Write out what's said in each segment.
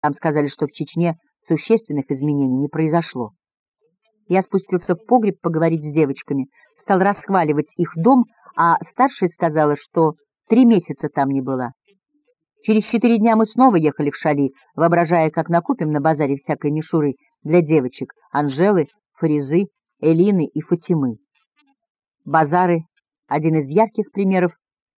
Там сказали, что в Чечне существенных изменений не произошло. Я спустился в погреб поговорить с девочками, стал расхваливать их дом, а старшая сказала, что три месяца там не была. Через четыре дня мы снова ехали в Шали, воображая, как накупим на базаре всякой мишуры для девочек Анжелы, Фаризы, Элины и Фатимы. Базары — один из ярких примеров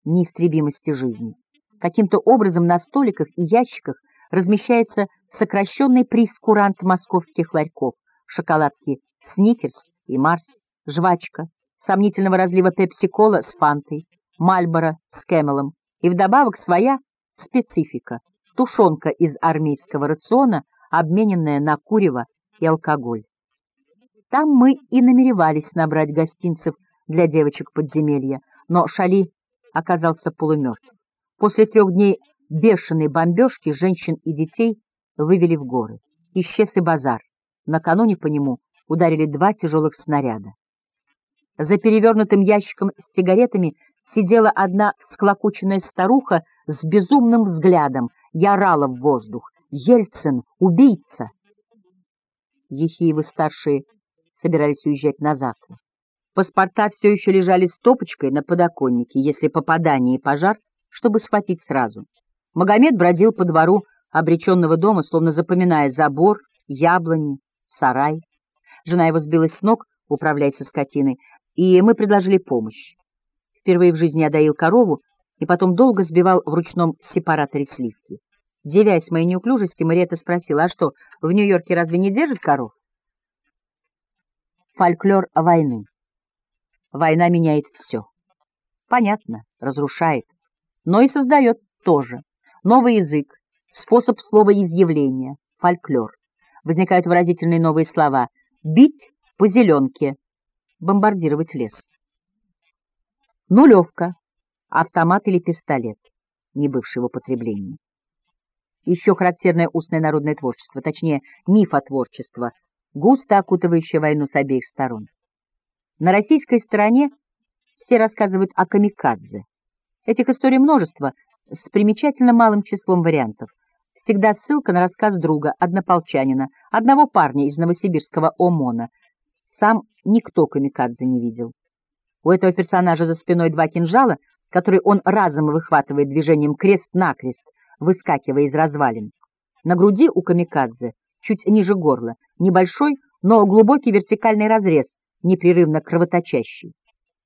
неистребимости жизни. Каким-то образом на столиках и ящиках размещается сокращенный прескурант московских ларьков, шоколадки «Сникерс» и «Марс», жвачка, сомнительного разлива пепси-кола с фантой, мальборо с кэмелом и вдобавок своя специфика — тушенка из армейского рациона, обмененная на курево и алкоголь. Там мы и намеревались набрать гостинцев для девочек подземелья, но Шали оказался полумертв. После трех дней бешеной бомбежки женщин и детей вывели в горы. Исчез и базар. Накануне по нему ударили два тяжелых снаряда. За перевернутым ящиком с сигаретами сидела одна всклокоченная старуха с безумным взглядом. Я орала в воздух. «Ельцин! Убийца!» Ехиевы-старшие собирались уезжать на завтра. Паспорта все еще лежали стопочкой на подоконнике, если попадание и пожар, чтобы схватить сразу. Магомед бродил по двору обреченного дома, словно запоминая забор, яблони, сарай. Жена его сбилась с ног, управляясь со скотиной, и мы предложили помощь. Впервые в жизни я доил корову и потом долго сбивал в ручном сепараторе сливки. Девясь моей неуклюжести, Мариэта спросила, а что, в Нью-Йорке разве не держат коров? Фольклор войны. Война меняет все. Понятно, разрушает, но и создает тоже. Новый язык, способ слова изъявления, фольклор. Возникают выразительные новые слова «бить по зеленке», «бомбардировать лес». Нулевка. Автомат или пистолет, не бывший в. Еще характерное устное народное творчество, точнее, мифотворчество, густо окутывающее войну с обеих сторон. На российской стороне все рассказывают о камикадзе. Этих историй множество, с примечательно малым числом вариантов. Всегда ссылка на рассказ друга, однополчанина, одного парня из новосибирского ОМОНа. Сам никто камикадзе не видел. У этого персонажа за спиной два кинжала, которые он разом выхватывает движением крест-накрест, выскакивая из развалин. На груди у камикадзе, чуть ниже горла, небольшой, но глубокий вертикальный разрез, непрерывно кровоточащий.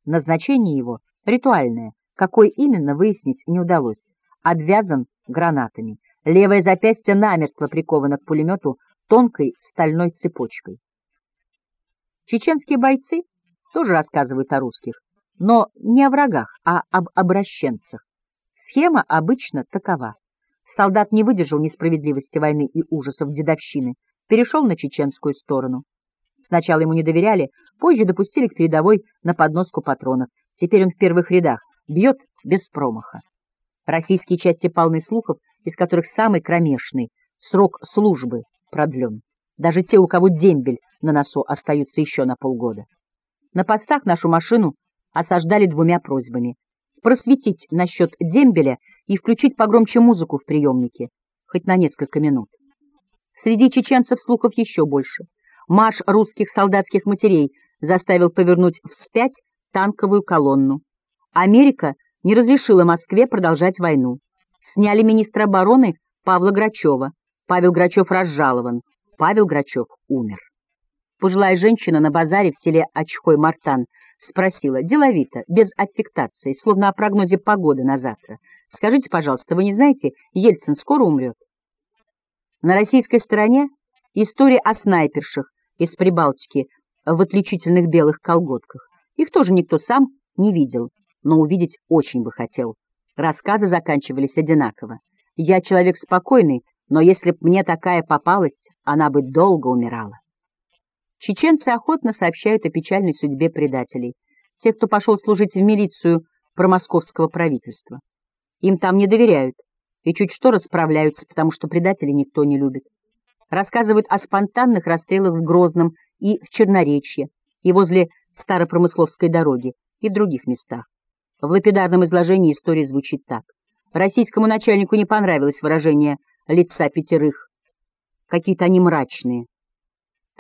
Назначение его ритуальное, какой именно выяснить не удалось. Обвязан гранатами. Левое запястье намертво приковано к пулемету тонкой стальной цепочкой. Чеченские бойцы тоже рассказывают о русских, но не о врагах, а об обращенцах. Схема обычно такова. Солдат не выдержал несправедливости войны и ужасов дедовщины, перешел на чеченскую сторону. Сначала ему не доверяли, позже допустили к передовой на подноску патронов. Теперь он в первых рядах, бьет без промаха. Российские части полны слухов, из которых самый кромешный срок службы продлен. Даже те, у кого дембель на носу, остаются еще на полгода. На постах нашу машину осаждали двумя просьбами. Просветить насчет дембеля и включить погромче музыку в приемнике, хоть на несколько минут. Среди чеченцев слухов еще больше. Марш русских солдатских матерей заставил повернуть вспять танковую колонну. Америка не разрешила Москве продолжать войну. Сняли министра обороны Павла Грачева. Павел Грачев разжалован. Павел Грачев умер. Пожилая женщина на базаре в селе Очхой-Мартан спросила, деловито, без аффектации, словно о прогнозе погоды на завтра. «Скажите, пожалуйста, вы не знаете, Ельцин скоро умрет?» На российской стороне история о снайпершах из Прибалтики в отличительных белых колготках. Их тоже никто сам не видел, но увидеть очень бы хотел. Рассказы заканчивались одинаково. Я человек спокойный, но если б мне такая попалась, она бы долго умирала. Чеченцы охотно сообщают о печальной судьбе предателей, тех, кто пошел служить в милицию промосковского правительства. Им там не доверяют и чуть что расправляются, потому что предателей никто не любит. Рассказывают о спонтанных расстрелах в Грозном и в Черноречье, и возле Старопромысловской дороги, и в других местах. В лапидарном изложении история звучит так. Российскому начальнику не понравилось выражение лица пятерых Какие-то они мрачные.